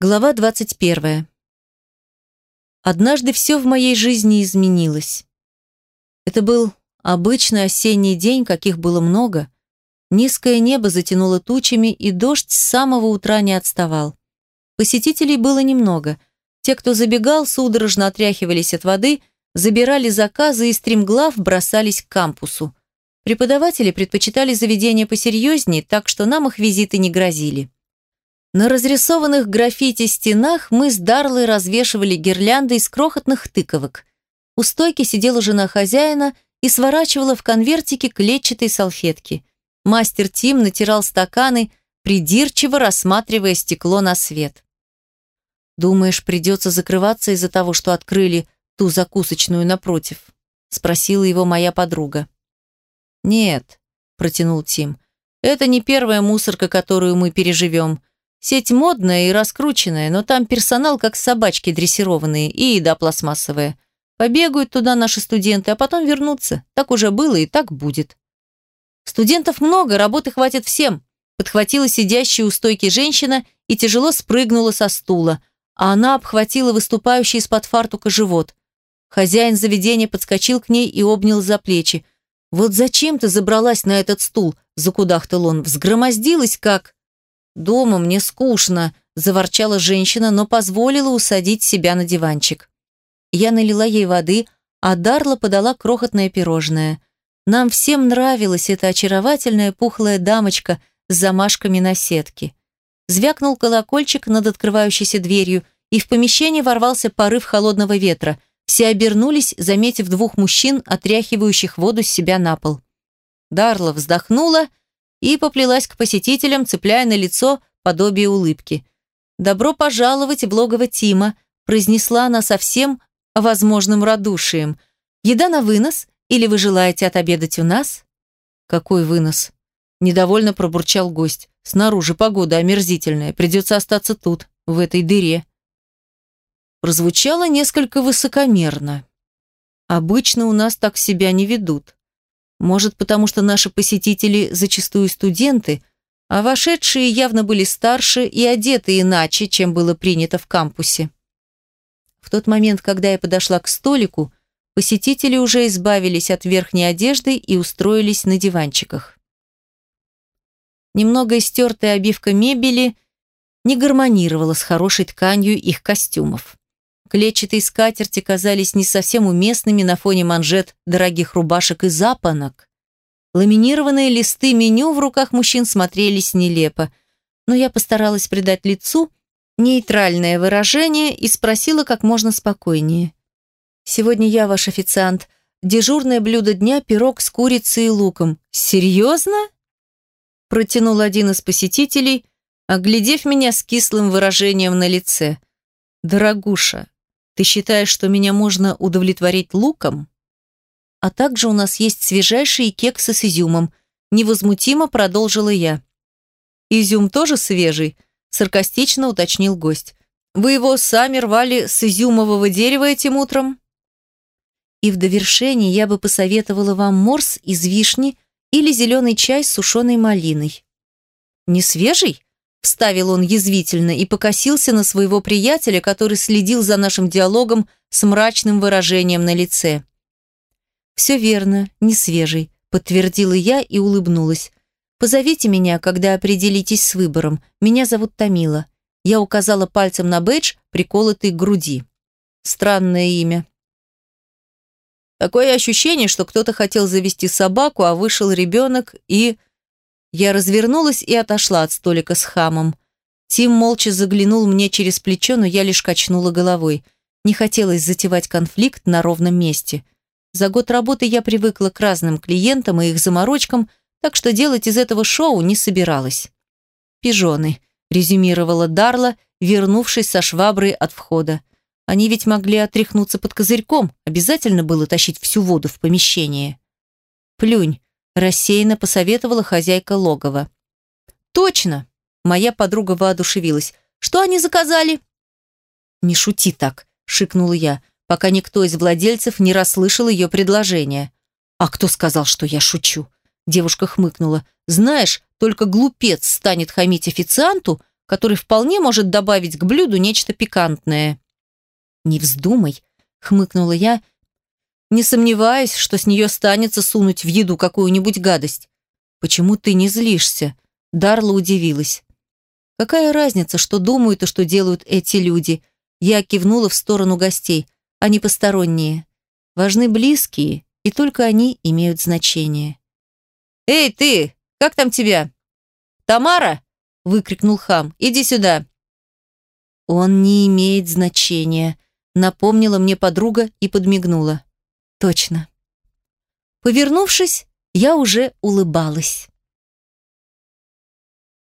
Глава 21. Однажды все в моей жизни изменилось. Это был обычный осенний день, каких было много. Низкое небо затянуло тучами, и дождь с самого утра не отставал. Посетителей было немного. Те, кто забегал, судорожно отряхивались от воды, забирали заказы и стремглав бросались к кампусу. Преподаватели предпочитали заведения посерьезнее, так что нам их визиты не грозили. На разрисованных граффити стенах мы с Дарлой развешивали гирлянды из крохотных тыковок. У стойки сидела жена хозяина и сворачивала в конвертики клетчатые салфетки. Мастер Тим натирал стаканы, придирчиво рассматривая стекло на свет. «Думаешь, придется закрываться из-за того, что открыли ту закусочную напротив?» – спросила его моя подруга. «Нет», – протянул Тим, – «это не первая мусорка, которую мы переживем. Сеть модная и раскрученная, но там персонал как собачки дрессированные и еда пластмассовая. Побегают туда наши студенты, а потом вернутся. Так уже было и так будет. Студентов много, работы хватит всем. Подхватила сидящая у стойки женщина и тяжело спрыгнула со стула, а она обхватила выступающий из-под фартука живот. Хозяин заведения подскочил к ней и обнял за плечи. «Вот зачем ты забралась на этот стул?» – закудахтал он. «Взгромоздилась как...» «Дома мне скучно», – заворчала женщина, но позволила усадить себя на диванчик. Я налила ей воды, а Дарла подала крохотное пирожное. Нам всем нравилась эта очаровательная пухлая дамочка с замашками на сетке. Звякнул колокольчик над открывающейся дверью, и в помещение ворвался порыв холодного ветра. Все обернулись, заметив двух мужчин, отряхивающих воду с себя на пол. Дарла вздохнула – и поплелась к посетителям, цепляя на лицо подобие улыбки. «Добро пожаловать в логово Тима», произнесла она совсем возможным радушием. «Еда на вынос? Или вы желаете отобедать у нас?» «Какой вынос?» Недовольно пробурчал гость. «Снаружи погода омерзительная, придется остаться тут, в этой дыре». Прозвучало несколько высокомерно. «Обычно у нас так себя не ведут. Может, потому что наши посетители зачастую студенты, а вошедшие явно были старше и одеты иначе, чем было принято в кампусе. В тот момент, когда я подошла к столику, посетители уже избавились от верхней одежды и устроились на диванчиках. Немного истертая обивка мебели не гармонировала с хорошей тканью их костюмов. Клетчатые скатерти казались не совсем уместными на фоне манжет дорогих рубашек и запонок. Ламинированные листы меню в руках мужчин смотрелись нелепо, но я постаралась придать лицу нейтральное выражение и спросила как можно спокойнее. «Сегодня я ваш официант. Дежурное блюдо дня – пирог с курицей и луком. Серьезно?» Протянул один из посетителей, оглядев меня с кислым выражением на лице. «Дорогуша, ты считаешь, что меня можно удовлетворить луком? А также у нас есть свежайшие кексы с изюмом. Невозмутимо продолжила я. Изюм тоже свежий? Саркастично уточнил гость. Вы его сами рвали с изюмового дерева этим утром? И в довершение я бы посоветовала вам морс из вишни или зеленый чай с сушеной малиной. Не свежий? Вставил он язвительно и покосился на своего приятеля, который следил за нашим диалогом с мрачным выражением на лице. «Все верно, не свежий», — подтвердила я и улыбнулась. «Позовите меня, когда определитесь с выбором. Меня зовут Тамила». Я указала пальцем на бейдж, приколотый к груди. Странное имя. Такое ощущение, что кто-то хотел завести собаку, а вышел ребенок и... Я развернулась и отошла от столика с хамом. Тим молча заглянул мне через плечо, но я лишь качнула головой. Не хотелось затевать конфликт на ровном месте. За год работы я привыкла к разным клиентам и их заморочкам, так что делать из этого шоу не собиралась. «Пижоны», – резюмировала Дарла, вернувшись со шваброй от входа. «Они ведь могли отряхнуться под козырьком, обязательно было тащить всю воду в помещение». «Плюнь», рассеянно посоветовала хозяйка логова. «Точно!» – моя подруга воодушевилась. «Что они заказали?» «Не шути так», – шикнула я, пока никто из владельцев не расслышал ее предложение. «А кто сказал, что я шучу?» Девушка хмыкнула. «Знаешь, только глупец станет хамить официанту, который вполне может добавить к блюду нечто пикантное. «Не вздумай», — хмыкнула я, не сомневаясь, что с нее станется сунуть в еду какую-нибудь гадость. «Почему ты не злишься?» Дарла удивилась. «Какая разница, что думают и что делают эти люди?» Я кивнула в сторону гостей. Они посторонние. Важны близкие, и только они имеют значение. «Эй, ты! Как там тебя?» «Тамара!» – выкрикнул хам. «Иди сюда!» «Он не имеет значения», – напомнила мне подруга и подмигнула. «Точно». Повернувшись, я уже улыбалась.